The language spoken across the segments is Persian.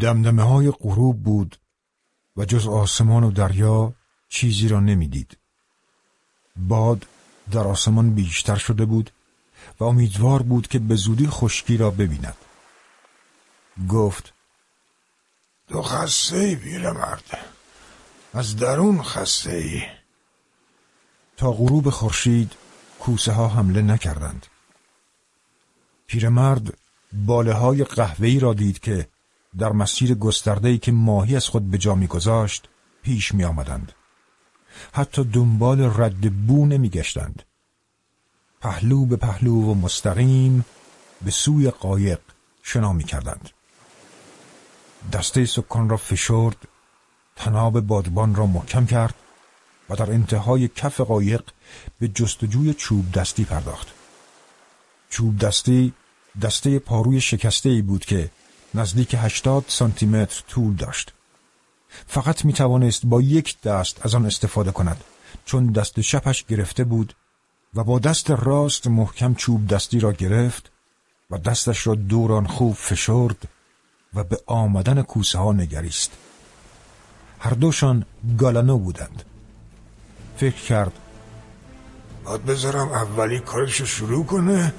دمدمه های غروب بود و جز آسمان و دریا چیزی را نمی‌دید. باد در آسمان بیشتر شده بود و امیدوار بود که به زودی خشکی را ببیند. گفت تو خسته ای بیر مرد از درون خسته ای تا غروب خورشید کوسه ها حمله نکردند پیرمرد باله های قهوه‌ای را دید که در مسیر گسترده‌ای که ماهی از خود به جا میگذاشت پیش می آمدند. حتی دنبال رد بو نمی گشتند. پهلو به پهلو و مستقیم به سوی قایق شنا می کردند. دسته سکان را فشرد تناب بادبان را محکم کرد و در انتهای کف قایق به جستجوی چوب دستی پرداخت. چوب دستی دسته پاروی شکسته ای بود که نزدیک هشتاد سانتیمتر طول داشت. فقط می توانست با یک دست از آن استفاده کند چون دست شپش گرفته بود و با دست راست محکم چوب دستی را گرفت و دستش را دوران خوب فشرد و به آمدن کوسه ها نگریست. هر دوشان گالانو بودند. فکر کرد باید بذارم اولی کارش شروع کنه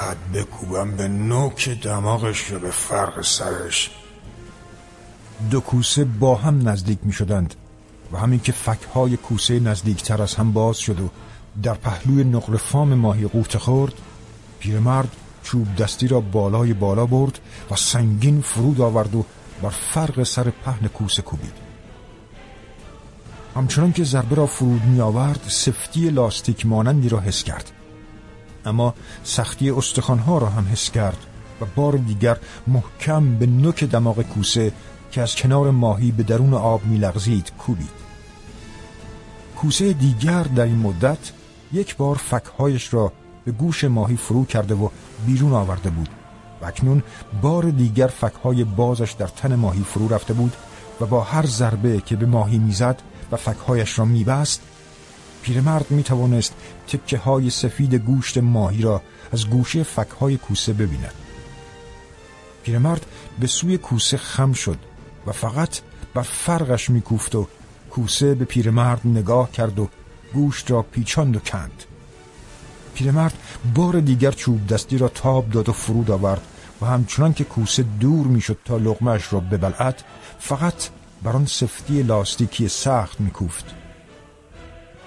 بعد بکوبم به نوک دماغش یا به فرق سرش. دو کوسه با هم نزدیک می شدند و همین که فکهای کوسه نزدیکتر از هم باز شد و در پهلوی نقل فام ماهی قوت خورد پیرمرد چوب دستی را بالای بالا برد و سنگین فرود آورد و بر فرق سر پهن کوسه کوبید. همچنان که ضربه را فرود می آورد سفتی لاستیک مانندی را حس کرد. اما سختی استخوانها را هم حس کرد و بار دیگر محکم به نوک دماغ کوسه که از کنار ماهی به درون آب میلغزید کوبید. کوسه دیگر در این مدت یک بار فکهایش را به گوش ماهی فرو کرده و بیرون آورده بود و اکنون بار دیگر فکهای بازش در تن ماهی فرو رفته بود و با هر ضربه که به ماهی می‌زد و فکهایش را میبست پیرمرد می توانست تکه های سفید گوشت ماهی را از گوشه فکهای کوسه ببیند. پیرمرد به سوی کوسه خم شد و فقط بر فرقش میکوفت و کوسه به پیرمرد نگاه کرد و گوشت را پیچاند و کند. پیرمرد بار دیگر چوب دستی را تاب داد و فرود آورد و همچنان که کوسه دور می‌شد تا لغمش را ببلعد فقط بر آن سفتی لاستیکی سخت میکوفت.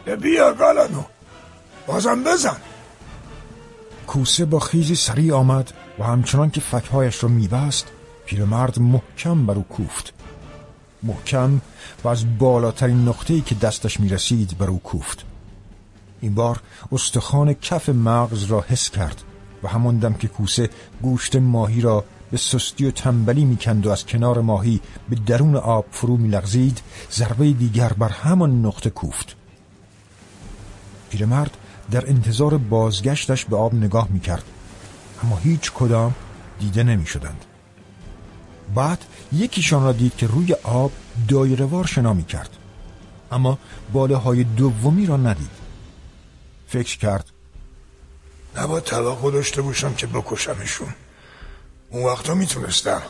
بیا گالانو بازم بزن. کوسه با خیزی سریع آمد و همچنان که فکهایش را میبست پیرمرد محکم بر او کوفت. محکم و از بالاترین نقطه‌ای که دستش می‌رسید بر او کوفت. این بار استخوان کف مغز را حس کرد و همان دم که کوسه گوشت ماهی را به سستی و تنبلی می‌کند و از کنار ماهی به درون آب فرو میلغزید ضربه دیگر بر همان نقطه کوفت. پیرمرد در انتظار بازگشتش به آب نگاه می‌کرد. اما هیچ کدام دیده نمی شدند. بعد یکیشان را دید که روی آب دایرهوار شنا می کرد اما باله های دومی را ندید. فکر کرد نباید توقع داشته باشم که بکشمشون. اون وقتا می‌تونستم.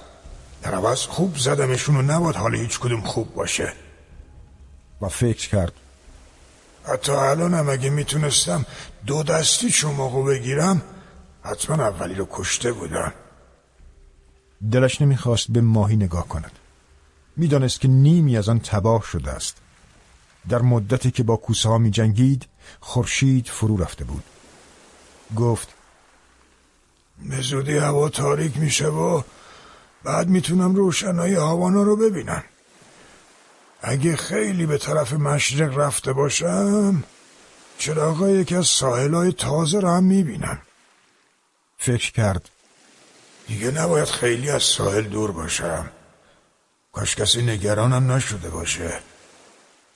در عوض خوب زدمشون و نباید حال هیچ کدوم خوب باشه. و فکر کرد حتی الانم اگه می‌تونستم دو دستی چماقو بگیرم حتما اولی رو کشته بودم دلش نمی‌خواست به ماهی نگاه کند. می‌دانست که نیمی از آن تباه شده است. در مدتی که با کوسه ها می جنگید خورشید فرو رفته بود. گفت به زودی هوا تاریک میشه و بعد می‌تونم روشنایی هاوانا رو ببینم. اگه خیلی به طرف مشرق رفته باشم چراغا یکی از ساحلای تازه رو هم می‌بینم. فکر کرد. دیگه نباید خیلی از ساحل دور باشم. کاش کسی نگرانم نشده باشه.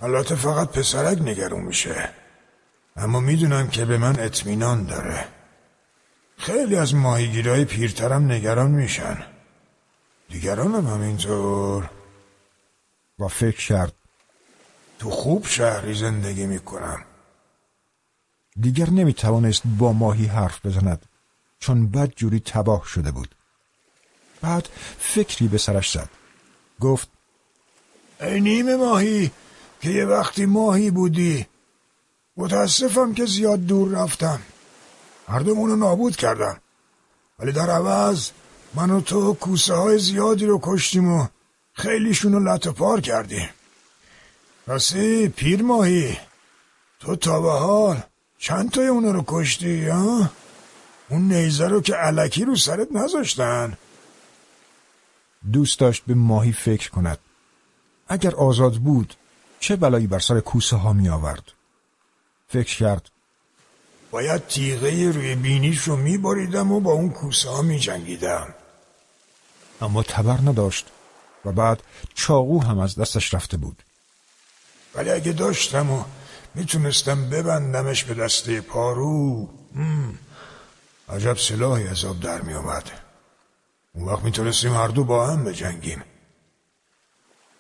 البته فقط پسرک نگرون میشه. اما می‌دونم که به من اطمینان داره. خیلی از ماهیگیرهای پیرترم نگران میشن. دیگرانم همینطور. و فکر کرد تو خوب شهری زندگی می‌کنم دیگر نمی‌توانست با ماهی حرف بزند چون بد جوری تباه شده بود. بعد فکری به سرش زد. گفت ای نیمه ماهی که یه وقتی ماهی بودی. متاسفم که زیاد دور رفتم. هر دومونو نابود کردم. ولی در عوض من و تو کوسه های زیادی رو کشتیم و خیلیشون رو لط پار کردیم راستی پیر ماهی. تو تا به حال چند تای اونو رو کشتی ها؟ اون نیزه رو که علکی رو سرت نذاشتن. دوست داشت به ماهی فکر کند. اگر آزاد بود چه بلایی بر سر کوسه ها می آورد؟ فکر کرد باید تیغه روی بینیش رو می باریدم و با اون کوسه ها می جنگیدم. اما تبر نداشت. و بعد چاقو هم از دستش رفته بود. ولی اگه داشتم و می‌تونستم ببندمش به دسته پارو عجب سلاحی از آب در می آمد اون وقت می‌تونستیم هر دو با هم بجنگیم.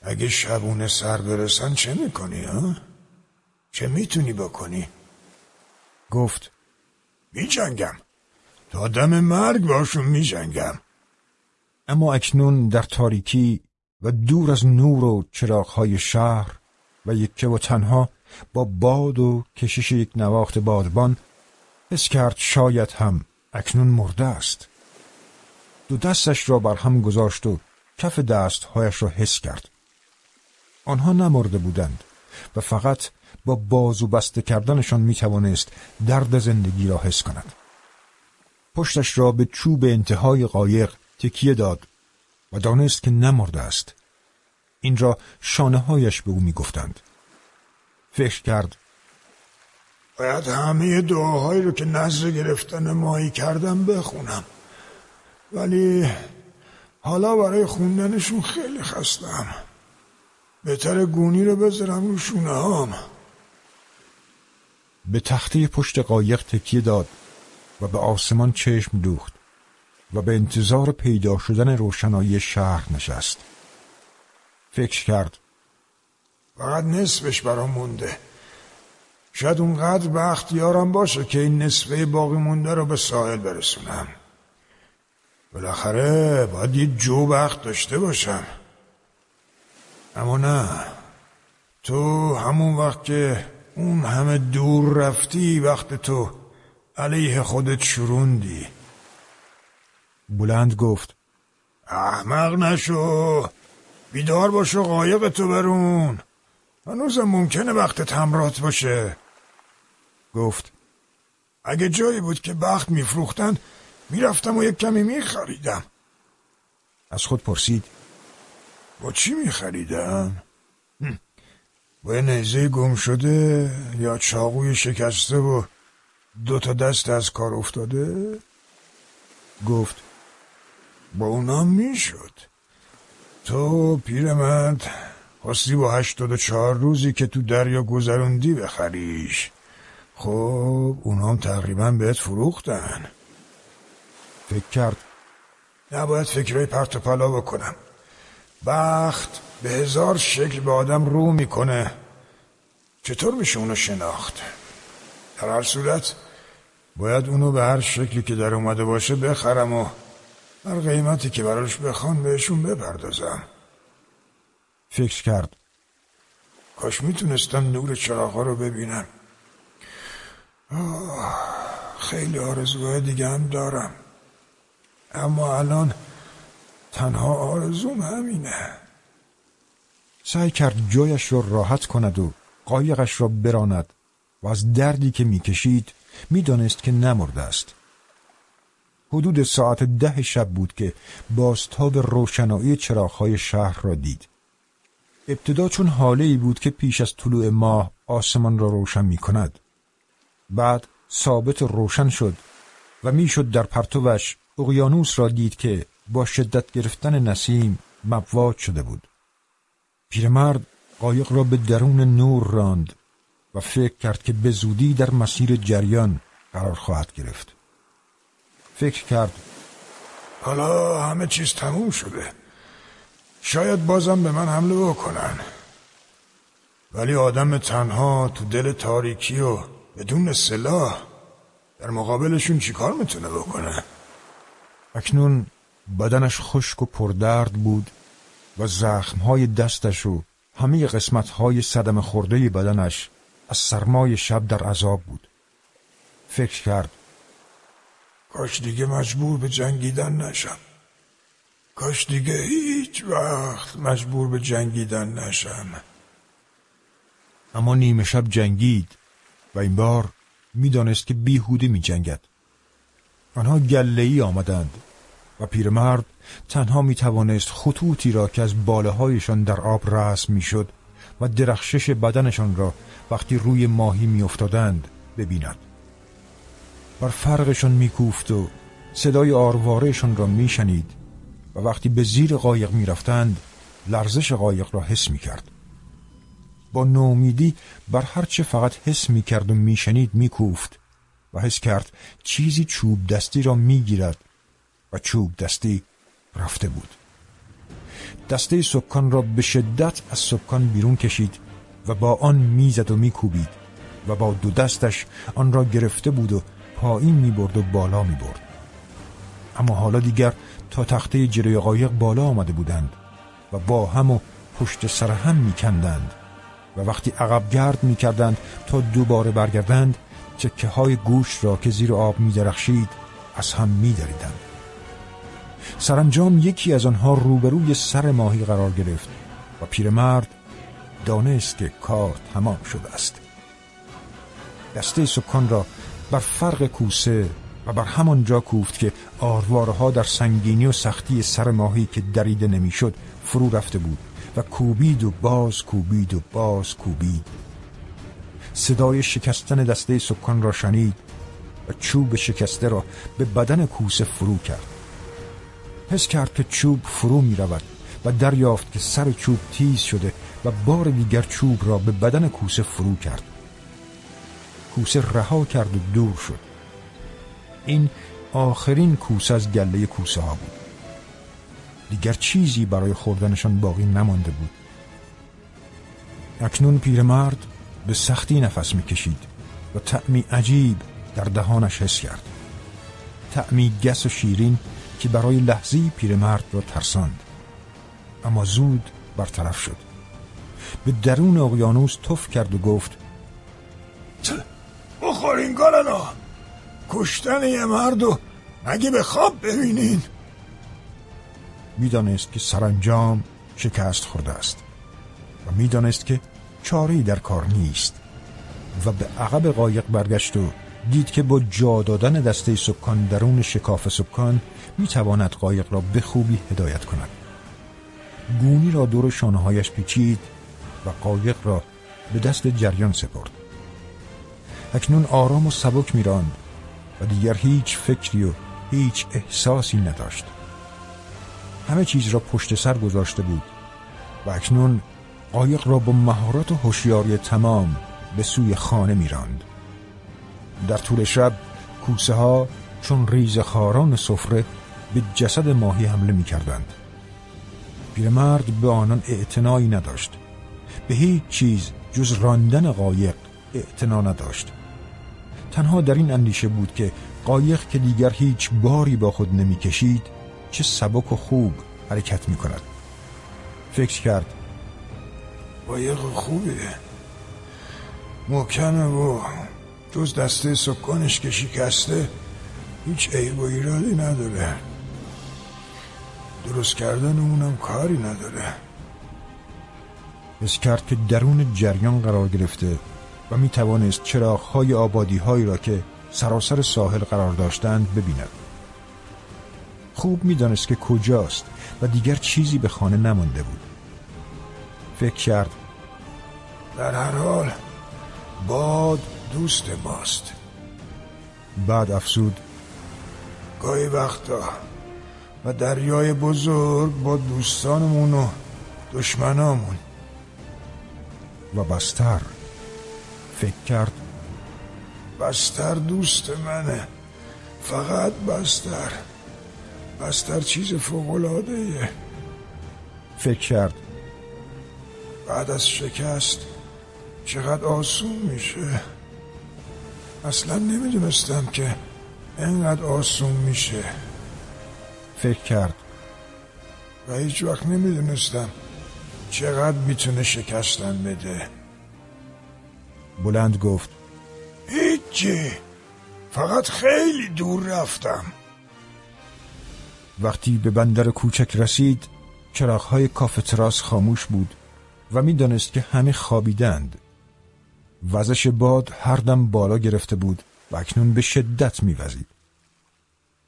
اگه شبونه سر برسن چه می‌کنی ها؟ چه می‌تونی بکنی؟ گفت میجنگم. تا دم مرگ باشون میجنگم. اما اکنون در تاریکی و دور از نور و چراغهای شهر و یکه و تنها با باد و کشش یک نواخت بادبان حس کرد شاید هم اکنون مرده است. دو دستش را بر هم گذاشت و کف دستهایش را حس کرد. آنها نمرده بودند و فقط با بازو بسته کردنشان می توانست درد زندگی را حس کند. پشتش را به چوب انتهای قایق تکیه داد و دانست که نمرده است. این را شانه هایش به او می گفتند فکر کرد باید همه دعاهایی رو که نظر گرفتن ماهی کردم بخونم. ولی حالا برای خوندنشون خیلی خستم. بهتر گونی رو بذارم رو شونه هام. به تخته پشت قایق تکیه داد و به آسمان چشم دوخت. و به انتظار پیدا شدن روشنایی شهر نشست. فکر کرد فقط نصفش برام مونده. شاید اونقدر بخت یارم باشه که این نصفه باقی مونده رو به ساحل برسونم. بالاخره باید یه جو بخت داشته باشم. اما نه. تو همون وقت که اون همه دور رفتی وقت تو علیه خودت شروندی. بلند گفت احمق نشو بیدار باش و قایق تو برون هنوز ممکنه وقت همرات باشه گفت اگه جایی بود که بخت میفروختن می‌رفتم و یک کمی میخریدم از خود پرسید با چی میخریدم؟ با یه نیزه گم شده یا چاقوی شکسته و دو تا دست از کار افتاده؟ گفت با اونا می‌شد. تو پیرمرد خواستی با هشتاد و چهار روزی که تو دریا گذروندی بخریش. خب اونام تقریبا بهت فروختن. فکر کرد نباید فکرهای پرت و پلا بکنم. بخت به هزار شکل به آدم رو می‌کنه. چطور میشه اونو شناخت؟ در هر صورت باید اونو به هر شکلی که در اومده باشه بخرم و هر قیمتی که براش بخوان بهشون بپردازم. فکر کرد. کاش می‌تونستم نور چراغ رو ببینم. خیلی آرزوهای دیگه هم دارم. اما الان تنها آرزوم همینه. سعی کرد جایش را راحت کند و قایقش را براند و از دردی که می‌کشید می‌دانست که نمرده است. حدود ساعت ده شب بود که بازتاب روشنایی چراغهای شهر را دید. ابتدا چون حاله ای بود که پیش از طلوع ماه آسمان را روشن می کند بعد ثابت روشن شد و می‌شد در پرتوش اقیانوس را دید که با شدت گرفتن نسیم مواج شده بود. پیرمرد قایق را به درون نور راند و فکر کرد که به زودی در مسیر جریان قرار خواهد گرفت. فکر کرد. حالا همه چیز تموم شده. شاید بازم به من حمله بکنن. ولی آدم تنها تو دل تاریکی و بدون سلاح در مقابلشون چیکار می‌تونه بکنه؟ اکنون بدنش خشک و پردرد بود و زخمهای دستش و همه قسمتهای صدم خورده بدنش از سرمای شب در عذاب بود. فکر کرد کاش دیگه مجبور به جنگیدن نشم کاش دیگه هیچ وقت مجبور به جنگیدن نشم اما نیمه شب جنگید و این بار می‌دانست که بیهوده می جنگد. آنها گله ای آمدند و پیرمرد تنها می توانست خطوطی را که از باله هایشان در آب رسم می شد و درخشش بدنشان را وقتی روی ماهی می افتادند ببیند. بر فرقشان می کوفت و صدای آروارهشان را می شنید و وقتی به زیر قایق می رفتند لرزش قایق را حس می کرد. با نومیدی بر هرچه فقط حس می کرد و می شنید می کوفت و حس کرد چیزی چوب دستی را می گیرد و چوب دستی رفته بود دسته سکان را به شدت از سکان بیرون کشید و با آن می‌زد و میکوبید و با دو دستش آن را گرفته بود و پایین می برد و بالا می برد. اما حالا دیگر تا تخته جلوی قایق بالا آمده بودند و با هم و پشت سر هم می کندند و وقتی عقب گرد می کردند تا دوباره برگردند چکه های گوش را که زیر آب می درخشید از هم می دریدند. سرانجام یکی از آنها روبروی سر ماهی قرار گرفت و پیرمرد دانست که کار تمام شده است دسته سکان را بر فرق کوسه و بر همان جا کوفت که آروارها در سنگینی و سختی سر ماهی که دریده نمی‌شد فرو رفته بود و کوبید و باز کوبید و باز کوبید. صدای شکستن دسته سکان را شنید و چوب شکسته را به بدن کوسه فرو کرد. حس کرد که چوب فرو می رود و دریافت که سر چوب تیز شده و بار دیگر چوب را به بدن کوسه فرو کرد. کوسه رها کرد و دور شد. این آخرین کوسه از گله کوسه ها بود. دیگر چیزی برای خوردنشان باقی نمانده بود. اکنون پیرمرد به سختی نفس می‌کشید و تعمی عجیب در دهانش حس کرد. تعمی گس و شیرین که برای لحظی پیرمرد را ترساند. اما زود برطرف شد. به درون اقیانوس تف کرد و گفت بخورین گالنا کشتن یه مرد و مگه به خواب ببینین؟ می‌دانست که سرانجام شکست خورده است و می‌دانست که چاری در کار نیست و به عقب قایق برگشت و دید که با جا دادن دسته سکان درون شکاف سکان می‌تواند قایق را به خوبی هدایت کند. گونی را دور شانههایش پیچید و قایق را به دست جریان سپرد. اکنون آرام و سبک میراند و دیگر هیچ فکری و هیچ احساسی نداشت. همه چیز را پشت سر گذاشته بود و اکنون قایق را با مهارت و هوشیاری تمام به سوی خانه میراند. در طول شب کوسه ها چون ریز خاران سفره به جسد ماهی حمله می کردند پیرمرد به آنان اعتنایی نداشت. به هیچ چیز جز راندن قایق اعتنا نداشت. تنها در این اندیشه بود که قایق که دیگر هیچ باری با خود نمی کشید چه سبک و خوب حرکت می کند فکر کرد قایق خوبه. محکمه و جز دسته سکانش که شکسته هیچ عیب و ایرادی نداره. درست کردن اونم کاری نداره. حس کرد که درون جریان قرار گرفته و می توانست چراغ های آبادی هایی را که سراسر ساحل قرار داشتند ببیند. خوب می دانست که کجاست و دیگر چیزی به خانه نمانده بود. فکر کرد در هر حال باد دوست ماست. بعد افسود گاهی وقتا و دریای بزرگ با دوستانمون و دشمنامون. و بستر فکر کرد. بستر دوست منه. فقط بستر. بستر چیز فوقلاده فکر کرد. بعد از شکست چقدر آسون میشه. اصلا نمی‌دونستم که انقدر آسون میشه. فکر کرد. و هیچ وقت نمی‌دونستم چقدر می‌تونه شکستن بده. بلند گفت هیچی فقط خیلی دور رفتم. وقتی به بندر کوچک رسید چراغهای کافه تراس خاموش بود و می‌دانست که همه خوابیدند. وزش باد هر دم بالا گرفته بود و اکنون به شدت میوزید.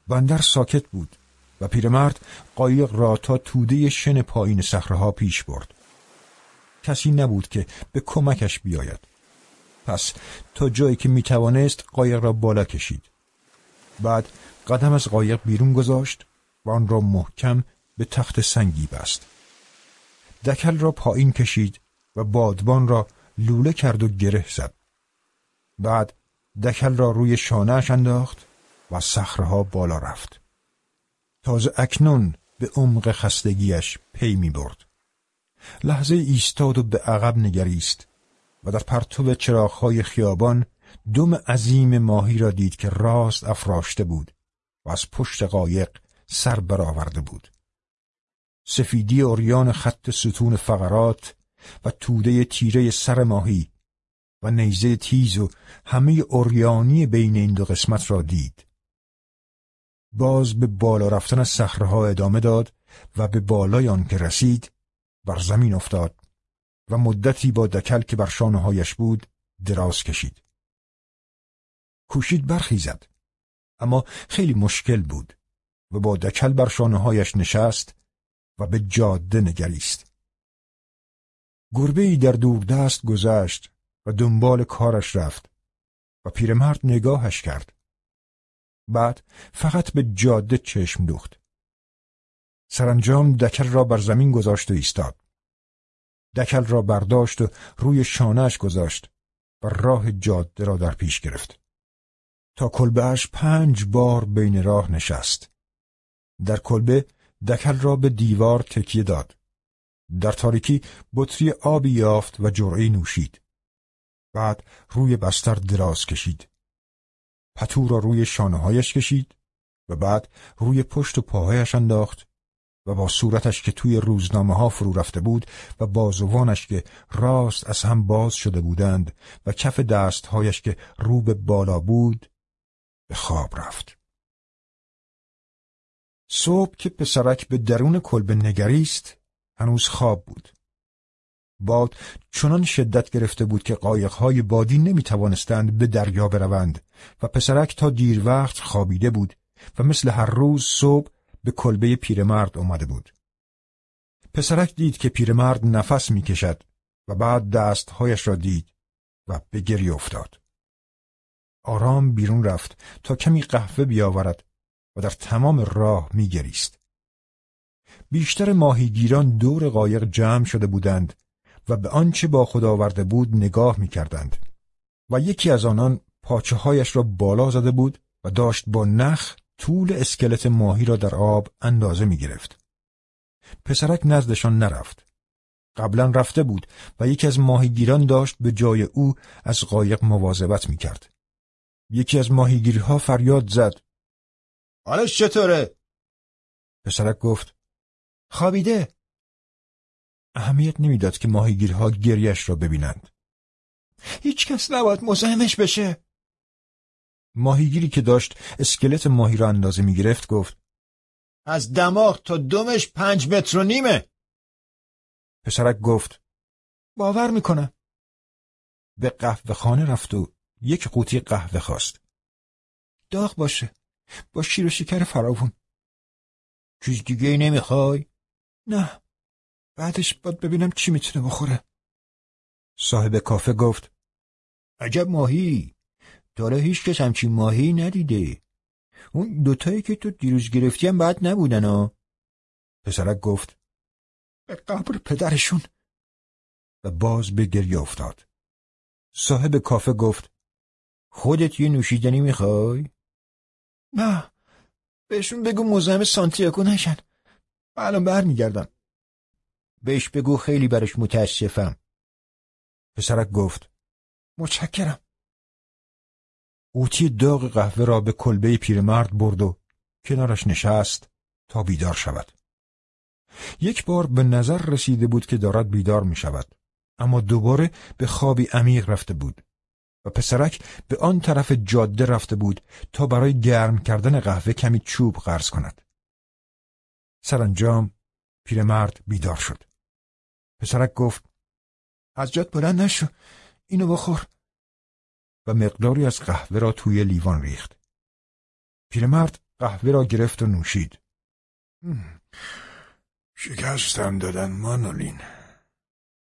بندر ساکت بود و پیرمرد قایق را تا توده شن پایین صخرهها پیش برد. کسی نبود که به کمکش بیاید. پس تا جایی که می‌توانست قایق را بالا کشید. بعد قدم از قایق بیرون گذاشت و آن را محکم به تخت سنگی بست. دکل را پایین کشید و بادبان را لوله کرد و گره زد. بعد دکل را روی شانهش انداخت و صخرهها بالا رفت. تازه اکنون به عمق خستگیش پی می برد لحظه ایستاد و به عقب نگریست. و در پرتو چراغهای خیابان دم عظیم ماهی را دید که راست افراشته بود و از پشت قایق سر برآورده بود. سفیدی اوریان خط ستون فقرات و توده تیره سر ماهی و نیزه تیز و همه اوریانی بین این دو قسمت را دید. باز به بالا رفتن از صخرهها ادامه داد و به بالای آن که رسید بر زمین افتاد. و مدتی با دکل که بر شانههایش بود دراز کشید. کوشید برخیزد اما خیلی مشکل بود و با دکل بر شانههایش نشست و به جاده نگریست. گربه ای در دست گذشت و دنبال کارش رفت و پیرمرد نگاهش کرد. بعد فقط به جاده چشم دوخت. سرانجام دکل را بر زمین گذاشت و ایستاد. دکل را برداشت و روی شانهش گذاشت و راه جاده را در پیش گرفت. تا کلبهش پنج بار بین راه نشست. در کلبه دکل را به دیوار تکیه داد. در تاریکی بطری آبی یافت و جرعه نوشید. بعد روی بستر دراز کشید. پتو را روی شانههایش کشید و بعد روی پشت و پاهایش انداخت و با صورتش که توی روزنامه ها فرو رفته بود و بازوانش که راست از هم باز شده بودند و کف دستهایش که رو به بالا بود به خواب رفت. صبح که پسرک به درون کلبه نگریست هنوز خواب بود. باد چنان شدت گرفته بود که قایقهای بادی نمی توانستند به دریا بروند و پسرک تا دیر وقت خوابیده بود و مثل هر روز صبح به کلبه پیرمرد آمده بود. پسرک دید که پیرمرد نفس می‌کشد و بعد دستهایش را دید و به گری افتاد. آرام بیرون رفت تا کمی قهوه بیاورد و در تمام راه میگریست. بیشتر ماهیگیران دور قایق جمع شده بودند و به آنچه با خدا آورده بود نگاه می‌کردند و یکی از آنان پاچه هایش را بالا زده بود و داشت با نخ طول اسکلت ماهی را در آب اندازه می گرفت. پسرک نزدشان نرفت. قبلا رفته بود و یکی از ماهیگیران داشت به جای او از قایق مواظبت می کرد. یکی از ماهیگیرها فریاد زد. حالش چطوره؟ پسرک گفت. خوابیده. اهمیت نمی‌داد که ماهیگیرها گریش را ببینند. هیچ کس نباید مزاحمش بشه. ماهیگیری که داشت اسکلت ماهی را اندازه می گرفت گفت از دماغ تا دمش پنج متر و نیمه. پسرک گفت باور می‌کنم. به قهوه خانه رفت و یک قوطی قهوه خواست. داغ باشه. با شیر و شکر فراوون. چیز دیگه ای نمی‌خوای؟ نه. بعدش باید ببینم چی می‌تونه بخوره. صاحب کافه گفت عجب ماهی. داره هیچ کس همچین ماهی ندیده. اون دوتایی که تو دیروز گرفتی هم بد نبودن ها پسرک گفت به قبر پدرشون. و باز به گریه افتاد. صاحب کافه گفت خودت یه نوشیدنی می‌خوای؟ نه بهشون بگو مزاحم سانتیاگو نشن. الان برمیگردم. بهش بگو خیلی برش متاسفم. پسرک گفت متشکرم. قوطی داغ قهوه را به کلبه پیرمرد برد و کنارش نشست تا بیدار شود. یک بار به نظر رسیده بود که دارد بیدار می شود. اما دوباره به خوابی عمیق رفته بود و پسرک به آن طرف جاده رفته بود تا برای گرم کردن قهوه کمی چوب قرض کند. سرانجام پیرمرد بیدار شد. پسرک گفت از جاد بلند نشو اینو بخور و مقداری از قهوه را توی لیوان ریخت. پیرمرد قهوه را گرفت و نوشید. شکستم دادن مانولین.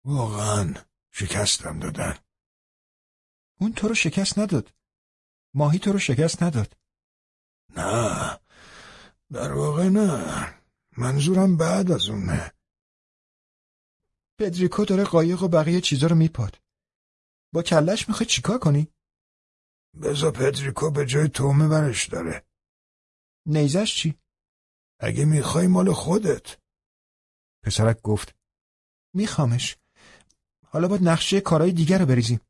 واقعا شکستم دادن. اون تو رو شکست نداد. ماهی تو رو شکست نداد. نه در واقع نه. منظورم بعد از اونه. پدریکو داره قایق و بقیه چیزا رو میپاد. با کلش می‌خوای چیکار کنی؟ بزا پدریکو به جای تومه برش داره. نیزش چی؟ اگه می‌خوای مال خودت. پسرک گفت میخوامش. حالا باید نقشه کارهای دیگر رو بریزیم.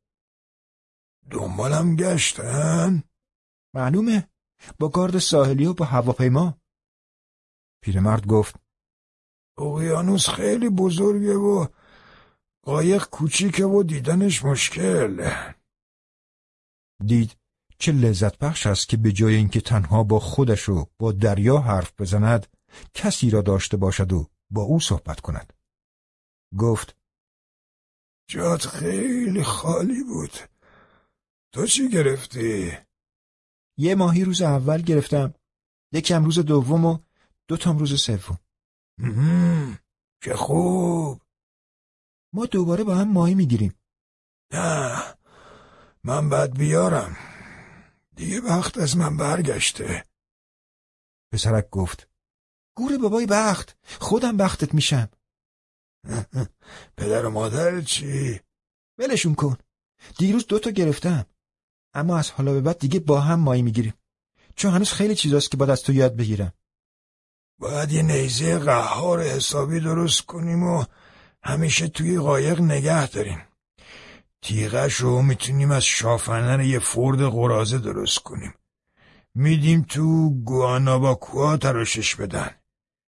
دنبالم گشتن؟ معلومه. با گارد ساحلی و با هواپیما. پیرمرد گفت اقیانوس خیلی بزرگه و قایق کوچیکه و دیدنش مشکل. دید چه لذت بخش است که به جای اینکه تنها با خودش و با دریا حرف بزند کسی را داشته باشد و با او صحبت کند. گفت جات خیلی خالی بود. تو چی گرفتی؟ یه ماهی روز اول گرفتم. یکم روز دوم و دوتام روز سوم. چه خوب. ما دوباره با هم ماهی می‌گیریم. نه من بعد بیارم. دیگه وقت از من برگشته. پسرک گفت گور بابای بخت خودم بختت میشم. پدر و مادر چی؟ ولشون کن. دیروز دوتا گرفتم. اما از حالا به بعد دیگه با هم ماهی می‌گیریم. چون هنوز خیلی چیزاست که باید از تو یاد بگیرم. باید یه نیزه قهار حسابی درست کنیم و همیشه توی قایق نگه داریم. تیغش رو می‌تونیم از شافنر یه فرد قرازه درست کنیم. میدیم تو گواناباکوها تراشش بدن.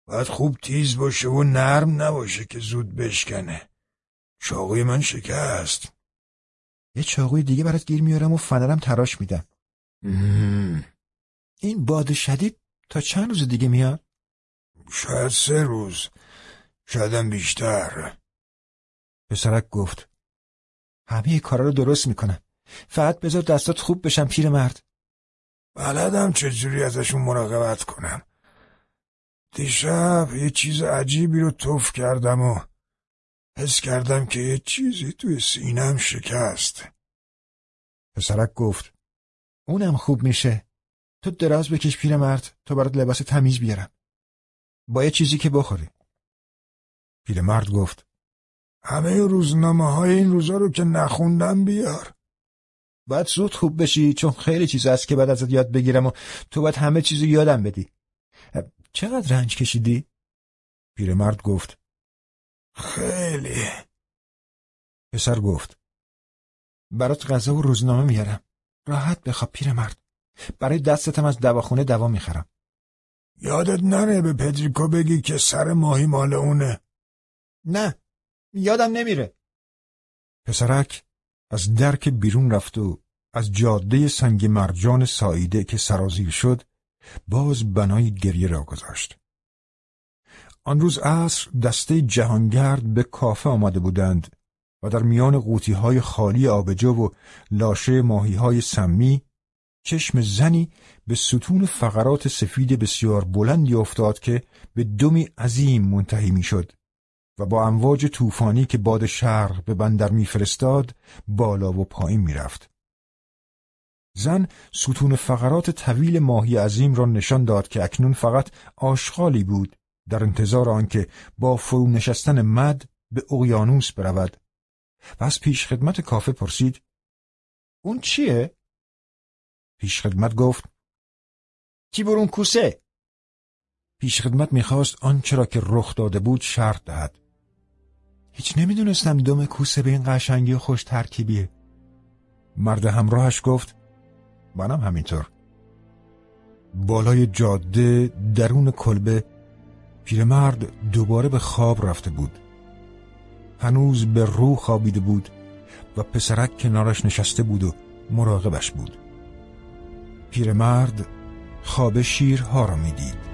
باید خوب تیز باشه و نرم نباشه که زود بشکنه. چاقوی من شکست. یه چاقوی دیگه برات گیر میارم و فنرم تراش میدم. این باد شدید تا چند روز دیگه میاد؟ شاید سه روز. شایدم بیشتر. پسرک گفت. همه کارا رو درست می‌کنم. فقط بذار دستات خوب بشم پیر مرد. بلدم چجوری ازشون مراقبت کنم. دیشب یه چیز عجیبی رو توف کردم و حس کردم که یه چیزی توی سینم شکست. پسرک گفت. اونم خوب میشه. تو دراز بکش پیر مرد. تو برات لباس تمیز بیارم. با یه چیزی که بخوری. مرد گفت. همه روزنامه های این روزا رو که نخوندم بیار. باید زود خوب بشی چون خیلی چیز هست که باید ازت یاد بگیرم و تو باید همه چیزو یادم بدی. چقدر رنج کشیدی؟ پیرمرد گفت. خیلی. پسر گفت. برات غذا و روزنامه میارم. راحت بخواب پیرمرد. برای دستتم از دواخونه دوا می‌خرم. یادت نره به پدریکو بگی که سر ماهی مال اونه. نه یادم نمیره. پسرک از درک بیرون رفت و از جاده سنگ مرجان ساییده که سرازیر شد باز بنای گریه را گذاشت. آن روز عصر دسته جهانگرد به کافه آمده بودند و در میان قوطی های خالی آبجو و لاشه ماهی های سمی چشم زنی به ستون فقرات سفید بسیار بلندی افتاد که به دمی عظیم منتهی می‌شد. و با امواج طوفانی که باد شرق به بندر میفرستاد بالا و پایین می‌رفت. زن ستون فقرات طویل ماهی عظیم را نشان داد که اکنون فقط آشغالی بود در انتظار آنکه با فرو نشستن مد به اقیانوس برود و از پیش خدمت کافه پرسید اون چیه؟ پیش خدمت گفت برون کوسه پیش خدمت می‌خواست آنچه را که رخ داده بود شرط دهد هیچ نمی‌دونستم دم کوسه به این قشنگی و خوش ترکیبیه. مرد همراهش گفت منم همینطور. بالای جاده درون کلبه پیرمرد دوباره به خواب رفته بود. هنوز به رو خوابیده بود و پسرک کنارش نشسته بود و مراقبش بود. پیرمرد خواب شیرها را می‌دید.